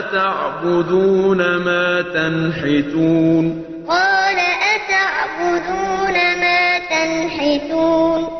أتعبدون ما تنحتون قال أتعبدون ما تنحتون